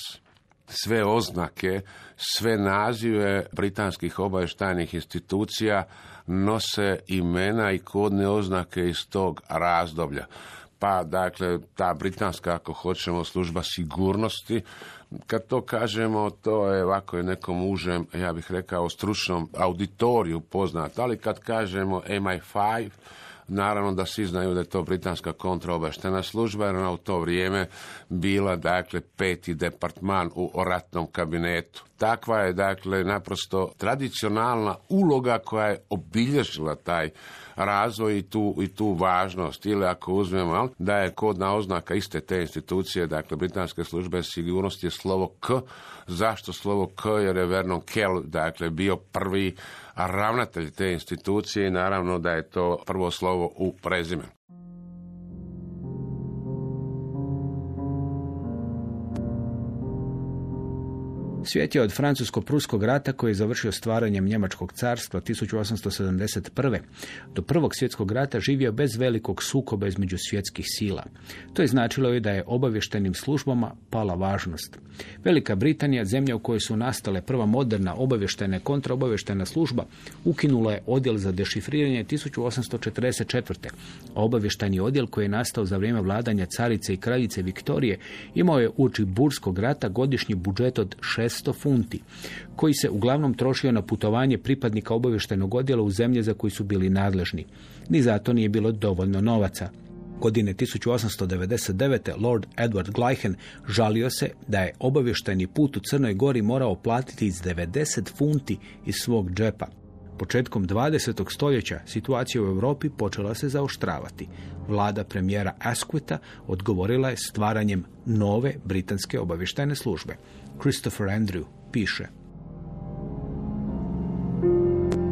sve oznake, sve nazive britanskih obavještajnih institucija nose imena i kodne oznake iz tog razdoblja. Pa, dakle, ta britanska, ako hoćemo, služba sigurnosti, kad to kažemo, to je ovako je nekom užem, ja bih rekao, stručnom auditoriju poznat, ali kad kažemo MI5, Naravno da svi znaju da je to britanska kontraobaštena služba, jer ona u to vrijeme bila, dakle, peti departman u ratnom kabinetu. Takva je, dakle, naprosto tradicionalna uloga koja je obilježila taj razvoj i tu, i tu važnost. Ili ako uzmemo da je kodna oznaka iste te institucije, dakle britanske službe sigurnosti je slovo K. Zašto slovo K? Jer je Vernon Kell dakle, bio prvi ravnatelj te institucije i naravno da je to prvo slovo u prezimenu. Svijet je od francusko-pruskog rata koji je završio stvaranjem Njemačkog carstva 1871. do Prvog svjetskog rata živio bez velikog sukoba između svjetskih sila. To je značilo i da je obavještenim službama pala važnost. Velika Britanija, zemlja u kojoj su nastale prva moderna obavještena kontraobavještena služba, ukinula je odjel za dešifriranje 1844. A obavješteni odjel koji je nastao za vrijeme vladanja carice i kraljice Viktorije imao je uči Burskog rata godišnji budžet od 600 funti, koji se uglavnom trošio na putovanje pripadnika obavještajnog odjela u zemlje za koji su bili nadležni. Ni zato nije bilo dovoljno novaca. Godine 1899. Lord Edward Gleichen žalio se da je obavještajni put u Crnoj Gori morao platiti iz 90 funti iz svog džepa. Početkom 20. stoljeća situacija u Europi počela se zaoštravati. Vlada premijera Asquita odgovorila je stvaranjem nove britanske obavještajne službe. Christopher Andrew piše.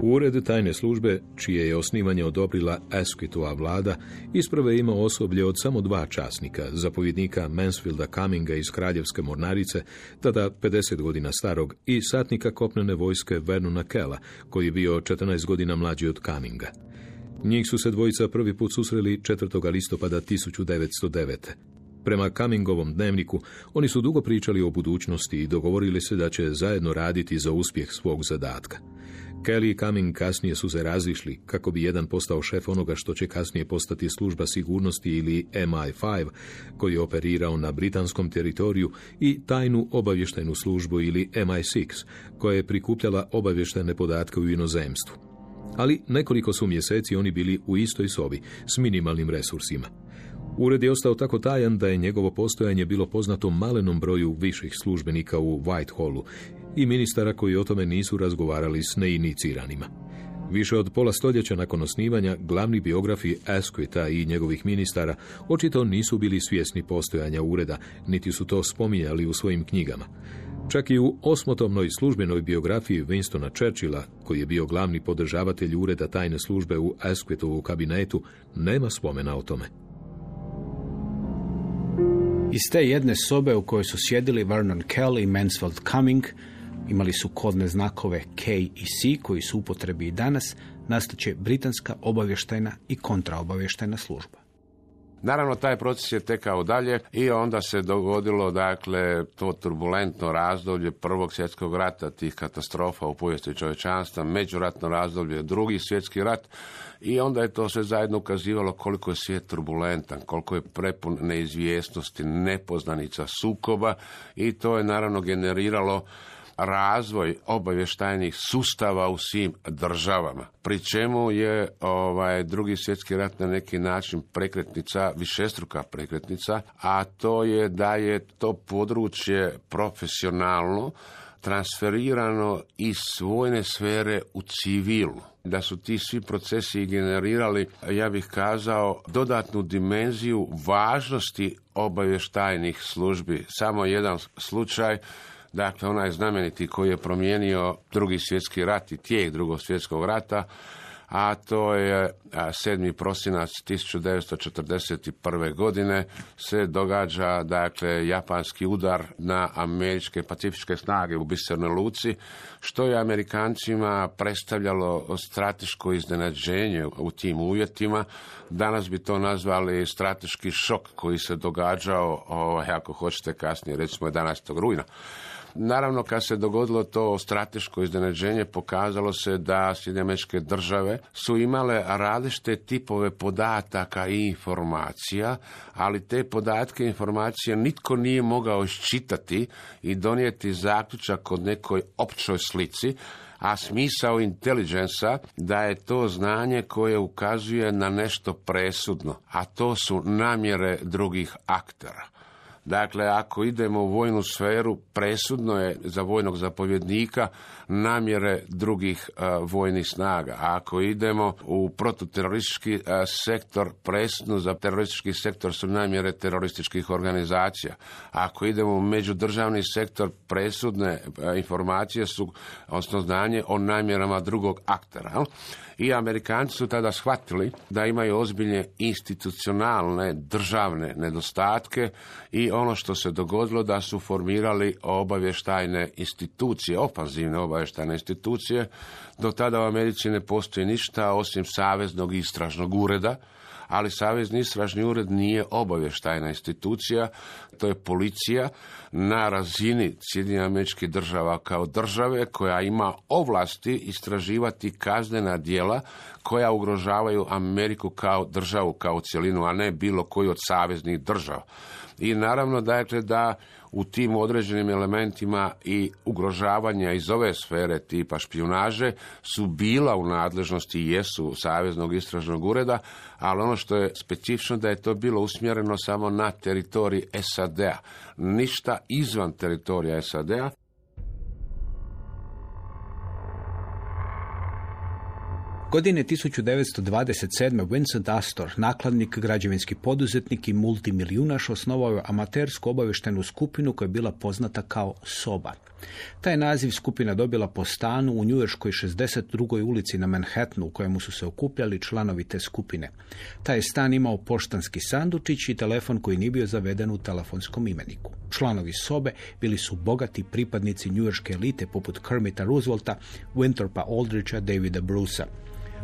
Ured tajne službe, čije je osnivanje odobrila Asquitova vlada, isprave ima osoblje od samo dva časnika, zapovjednika Mansfielda Cumminga iz Kraljevske mornarice, tada 50 godina starog, i satnika kopnene vojske Vernona Kella, koji je bio 14 godina mlađi od Cumminga. Njih su se dvojica prvi put susreli 4. listopada 1909. Prema Cummingovom dnevniku, oni su dugo pričali o budućnosti i dogovorili se da će zajedno raditi za uspjeh svog zadatka. Kelly i Cumming kasnije su se razišli kako bi jedan postao šef onoga što će kasnije postati služba sigurnosti ili MI5 koji je operirao na britanskom teritoriju i tajnu obavještajnu službu ili MI6 koja je prikupljala obavještajne podatke u inozemstvu. Ali nekoliko su mjeseci oni bili u istoj sobi s minimalnim resursima. Ured je ostao tako tajan da je njegovo postojanje bilo poznato malenom broju viših službenika u Whitehallu i ministara koji o tome nisu razgovarali s neiniciranim. Više od pola stoljeća nakon osnivanja, glavni biografi Asquita i njegovih ministara očito nisu bili svjesni postojanja ureda, niti su to spominjali u svojim knjigama. Čak i u osmotomnoj službenoj biografiji Winstona Churchilla, koji je bio glavni podržavatelj ureda tajne službe u Asquitovu kabinetu, nema spomena o tome. Iz te jedne sobe u kojoj su sjedili Vernon Kelly i Mansfield Cumming, imali su kodne znakove K i C koji su upotrebi i danas, nastaće britanska obavještajna i kontraobavještajna služba. Naravno, taj proces je tekao dalje i onda se dogodilo, dakle, to turbulentno razdoblje prvog svjetskog rata, tih katastrofa u povijesti čovječanstva, međuratno razdoblje, drugi svjetski rat i onda je to sve zajedno ukazivalo koliko je svijet turbulentan, koliko je prepun neizvjesnosti, nepoznanica, sukoba i to je naravno generiralo razvoj obavještajnih sustava u svim državama. Pri čemu je ovaj drugi svjetski rat na neki način prekretnica, višestruka prekretnica, a to je da je to područje profesionalno transferirano iz vojne sfere u civilnu. Da su ti svi procesi generirali, ja bih kazao, dodatnu dimenziju važnosti obavještajnih službi. Samo jedan slučaj Dakle, onaj znameniti koji je promijenio drugi svjetski rat i tijek drugog svjetskog rata, a to je 7. prosinac 1941. godine se događa dakle japanski udar na američke pacifičke snage u Bisernoj Luci, što je Amerikancima predstavljalo strateško iznenađenje u tim uvjetima. Danas bi to nazvali strateški šok koji se događao, ovaj, ako hoćete kasnije, recimo 11. rujna. Naravno, kad se dogodilo to strateško iznenađenje, pokazalo se da Sjedinjamečke države su imale različite tipove podataka i informacija, ali te podatke i informacije nitko nije mogao iščitati i donijeti zaključak od nekoj općoj slici, a smisao inteligensa da je to znanje koje ukazuje na nešto presudno, a to su namjere drugih aktera. Dakle, ako idemo u vojnu sferu, presudno je za vojnog zapovjednika namjere drugih e, vojnih snaga. A ako idemo u protuteroristički uh, sektor, presudno za teroristički sektor su namjere terorističkih organizacija. A ako idemo u međudržavni sektor, presudne e, informacije su, odnosno znanje o namjerama drugog aktera. I Amerikanci su tada shvatili da imaju ozbiljne institucionalne državne nedostatke i ono što se dogodilo da su formirali obavještajne institucije, ofanzivne obavještajne institucije. Do tada u Americi ne postoji ništa osim Saveznog istražnog ureda, ali Savezni istražni ured nije obavještajna institucija, to je policija na razini Sjedinjenih američkih država kao države koja ima ovlasti istraživati kaznena djela koja ugrožavaju Ameriku kao državu, kao cjelinu, a ne bilo koji od saveznih država. I naravno dakle da u tim određenim elementima i ugrožavanja iz ove sfere tipa špionaže su bila u nadležnosti i jesu Saveznog istražnog ureda, ali ono što je specifično da je to bilo usmjereno samo na teritorij SAD-a, ništa izvan teritorija SAD-a, Godine 1927. Vincent Astor, nakladnik, građevinski poduzetnik i multimilijunaš, osnovao je amatersku obavještenu skupinu koja je bila poznata kao SOBA. Taj naziv skupina dobila po stanu u Njujorskoj 62. ulici na Manhattanu u kojemu su se okupljali članovi te skupine. Taj je stan imao poštanski sandučić i telefon koji nije bio zaveden u telefonskom imeniku. Članovi sobe bili su bogati pripadnici njujorske elite poput Kermita Roosevelta, Winthropa Aldricha, Davida Brucea.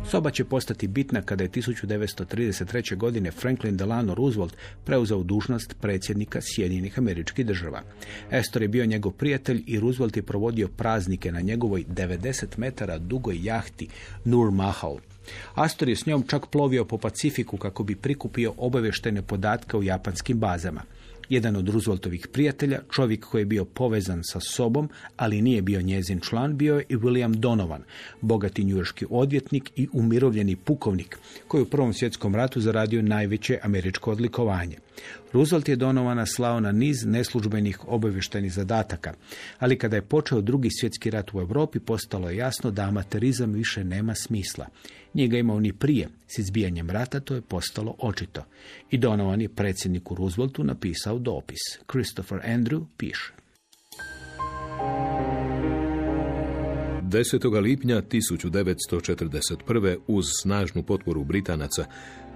Soba će postati bitna kada je 1933. godine Franklin Delano Roosevelt preuzeo dužnost predsjednika Sjedinjenih američkih država. Estor je bio njegov prijatelj i Roosevelt je provodio praznike na njegovoj 90 metara dugoj jahti Nur Mahal. Astor je s njom čak plovio po Pacifiku kako bi prikupio obavještene podatke u japanskim bazama. Jedan od Rooseveltovih prijatelja, čovjek koji je bio povezan sa sobom, ali nije bio njezin član, bio je i William Donovan, bogati njujorski odvjetnik i umirovljeni pukovnik, koji u Prvom svjetskom ratu zaradio najveće američko odlikovanje. Roosevelt je Donovana slao na niz neslužbenih obavještajnih zadataka, ali kada je počeo drugi svjetski rat u Europi, postalo je jasno da amaterizam više nema smisla. Nije ga imao ni prije. S izbijanjem rata to je postalo očito. I Donovan je predsjedniku Rooseveltu napisao dopis. Christopher Andrew piše. 10. lipnja 1941. uz snažnu potporu Britanaca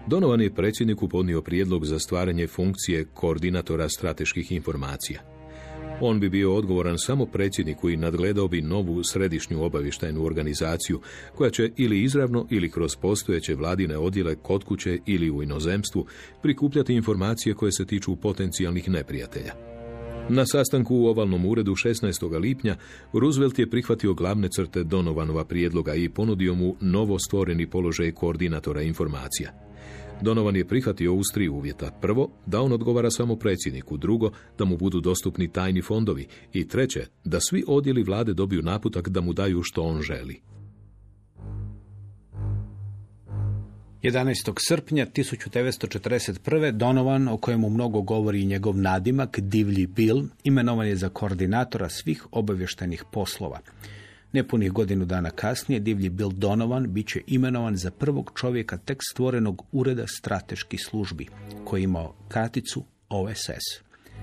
Donovan je predsjedniku podnio prijedlog za stvaranje funkcije koordinatora strateških informacija. On bi bio odgovoran samo predsjedniku i nadgledao bi novu središnju obavještajnu organizaciju koja će ili izravno ili kroz postojeće vladine odjele kod kuće ili u inozemstvu prikupljati informacije koje se tiču potencijalnih neprijatelja. Na sastanku u ovalnom uredu 16. lipnja Roosevelt je prihvatio glavne crte Donovanova prijedloga i ponudio mu novo stvoreni položaj koordinatora informacija. Donovan je prihvatio uz tri uvjeta. Prvo, da on odgovara samo predsjedniku. Drugo, da mu budu dostupni tajni fondovi. I treće, da svi odjeli vlade dobiju naputak da mu daju što on želi. 11. srpnja 1941. Donovan, o kojemu mnogo govori i njegov nadimak, Divlji Bill, imenovan je za koordinatora svih obavještajnih poslova. Nepunih godinu dana kasnije divlji Bill Donovan bit će imenovan za prvog čovjeka tek stvorenog ureda strateških službi, koji je imao kraticu OSS.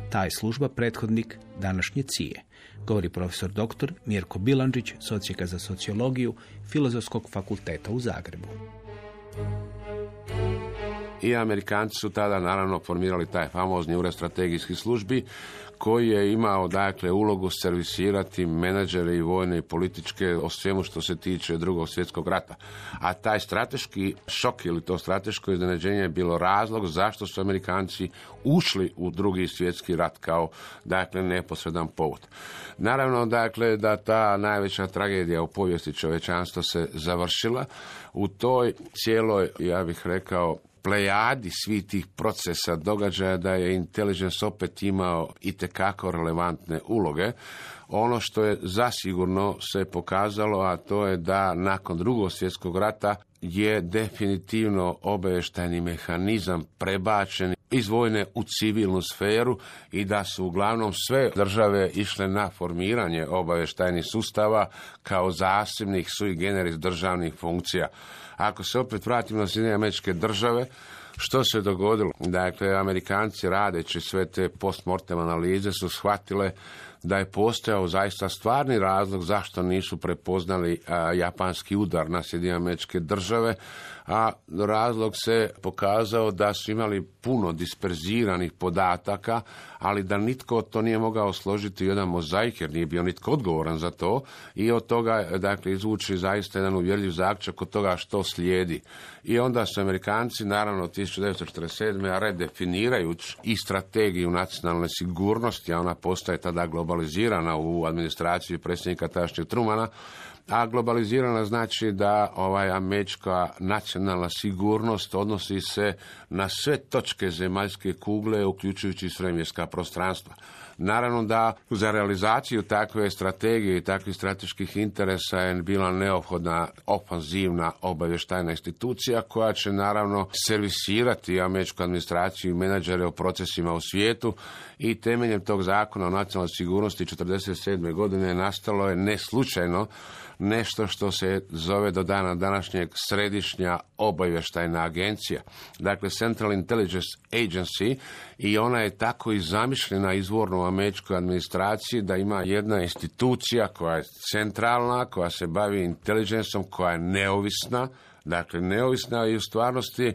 Ta je služba prethodnik današnje cije, govori profesor dr. Mirko Bilandžić, socijeka za sociologiju Filozofskog fakulteta u Zagrebu. I Amerikanci su tada naravno formirali taj famozni ured strategijskih službi koji je imao dakle ulogu servisirati menadžere i vojne i političke o svemu što se tiče drugog svjetskog rata. A taj strateški šok ili to strateško iznenađenje je bilo razlog zašto su Amerikanci ušli u drugi svjetski rat kao dakle neposredan povod. Naravno dakle da ta najveća tragedija u povijesti čovečanstva se završila u toj cijeloj ja bih rekao plejadi svih tih procesa događaja da je Intelligence opet imao i tekako relevantne uloge. Ono što je zasigurno se pokazalo, a to je da nakon drugog svjetskog rata je definitivno obavještajni mehanizam prebačen iz vojne u civilnu sferu i da su uglavnom sve države išle na formiranje obavještajnih sustava kao zasebnih sui generis državnih funkcija. Ako se opet vratimo na Sjedinjene američke države, što se dogodilo? Dakle, Amerikanci radeći sve te postmortem analize su shvatile da je postojao zaista stvarni razlog zašto nisu prepoznali japanski udar na Sjedinjene američke države, a razlog se pokazao da su imali puno disperziranih podataka, ali da nitko to nije mogao složiti jedan mozaik, jer nije bio nitko odgovoran za to i od toga dakle, izvuči zaista jedan uvjerljiv zaključak od toga što slijedi. I onda su Amerikanci, naravno 1947. redefinirajući i strategiju nacionalne sigurnosti, a ona postaje tada globalizirana u administraciji predsjednika tadašnjeg Trumana, a globalizirana znači da ovaj američka nacionalna sigurnost odnosi se na sve točke zemaljske kugle, uključujući svemirska prostranstva. Naravno da za realizaciju takve strategije i takvih strateških interesa je bila neophodna ofanzivna obavještajna institucija koja će naravno servisirati američku administraciju i menadžere o procesima u svijetu i temeljem tog zakona o nacionalnoj sigurnosti 1947. godine nastalo je neslučajno nešto što se zove do dana današnjeg središnja obavještajna agencija. Dakle, Central Intelligence Agency i ona je tako i zamišljena izvorno u američkoj administraciji da ima jedna institucija koja je centralna, koja se bavi inteligensom, koja je neovisna, dakle neovisna i u stvarnosti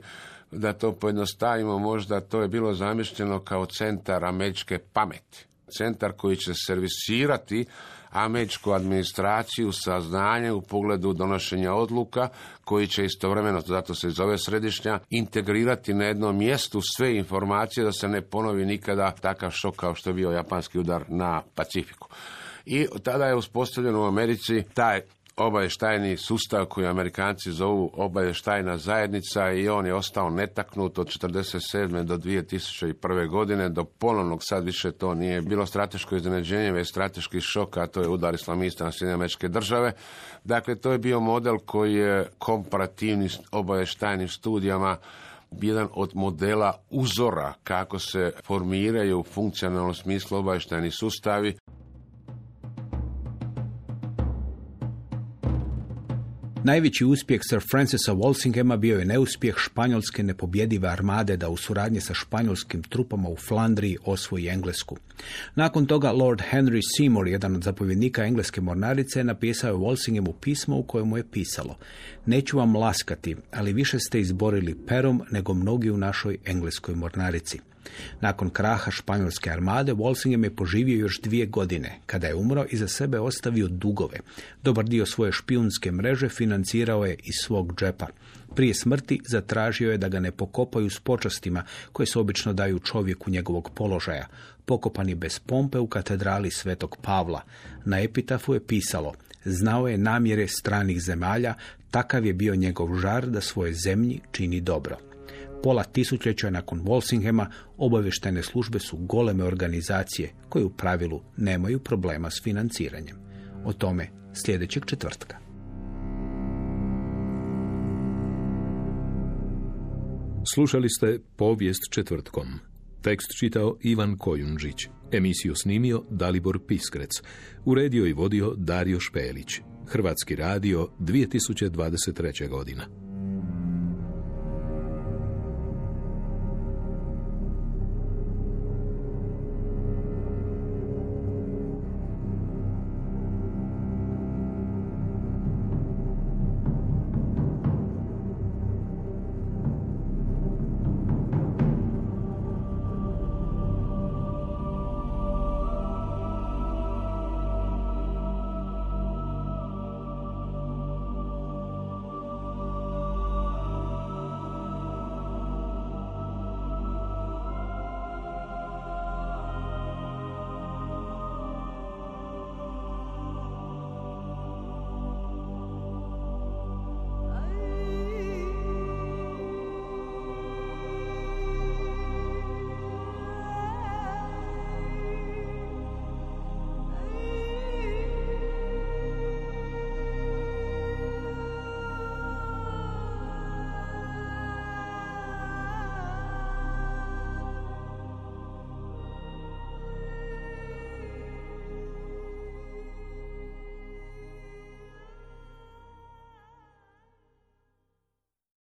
da to pojednostavimo, možda to je bilo zamišljeno kao centar američke pameti. Centar koji će servisirati američku administraciju sa znanjem u pogledu donošenja odluka koji će istovremeno, zato se zove središnja, integrirati na jednom mjestu sve informacije da se ne ponovi nikada takav šok kao što je bio japanski udar na Pacifiku. I tada je uspostavljeno u Americi taj obavještajni sustav koji Amerikanci zovu obavještajna zajednica i on je ostao netaknut od 1947. do 2001. godine do ponovnog sad više to nije bilo strateško iznenađenje, već strateški šok, a to je udar islamista na Sjedinjene američke države. Dakle, to je bio model koji je komparativni obavještajnim studijama jedan od modela uzora kako se formiraju u funkcionalnom smislu sustavi Najveći uspjeh Sir Francisa Walsinghama bio je neuspjeh španjolske nepobjedive armade da u suradnji sa španjolskim trupama u Flandriji osvoji Englesku. Nakon toga Lord Henry Seymour, jedan od zapovjednika engleske mornarice, napisao je Walsinghamu pismo u kojemu je pisalo Neću vam laskati, ali više ste izborili perom nego mnogi u našoj engleskoj mornarici. Nakon kraha španjolske armade, Walsingham je poživio još dvije godine. Kada je umro, iza sebe ostavio dugove. Dobar dio svoje špijunske mreže financirao je iz svog džepa. Prije smrti zatražio je da ga ne pokopaju s počastima koje se obično daju čovjeku njegovog položaja. Pokopan je bez pompe u katedrali Svetog Pavla. Na epitafu je pisalo Znao je namjere stranih zemalja, takav je bio njegov žar da svoje zemlji čini dobro pola tisućljeća nakon Walsinghama obavještajne službe su goleme organizacije koje u pravilu nemaju problema s financiranjem. O tome sljedećeg četvrtka. Slušali ste povijest četvrtkom. Tekst čitao Ivan Kojundžić. Emisiju snimio Dalibor Piskrec. Uredio i vodio Dario Špelić. Hrvatski radio 2023. godina.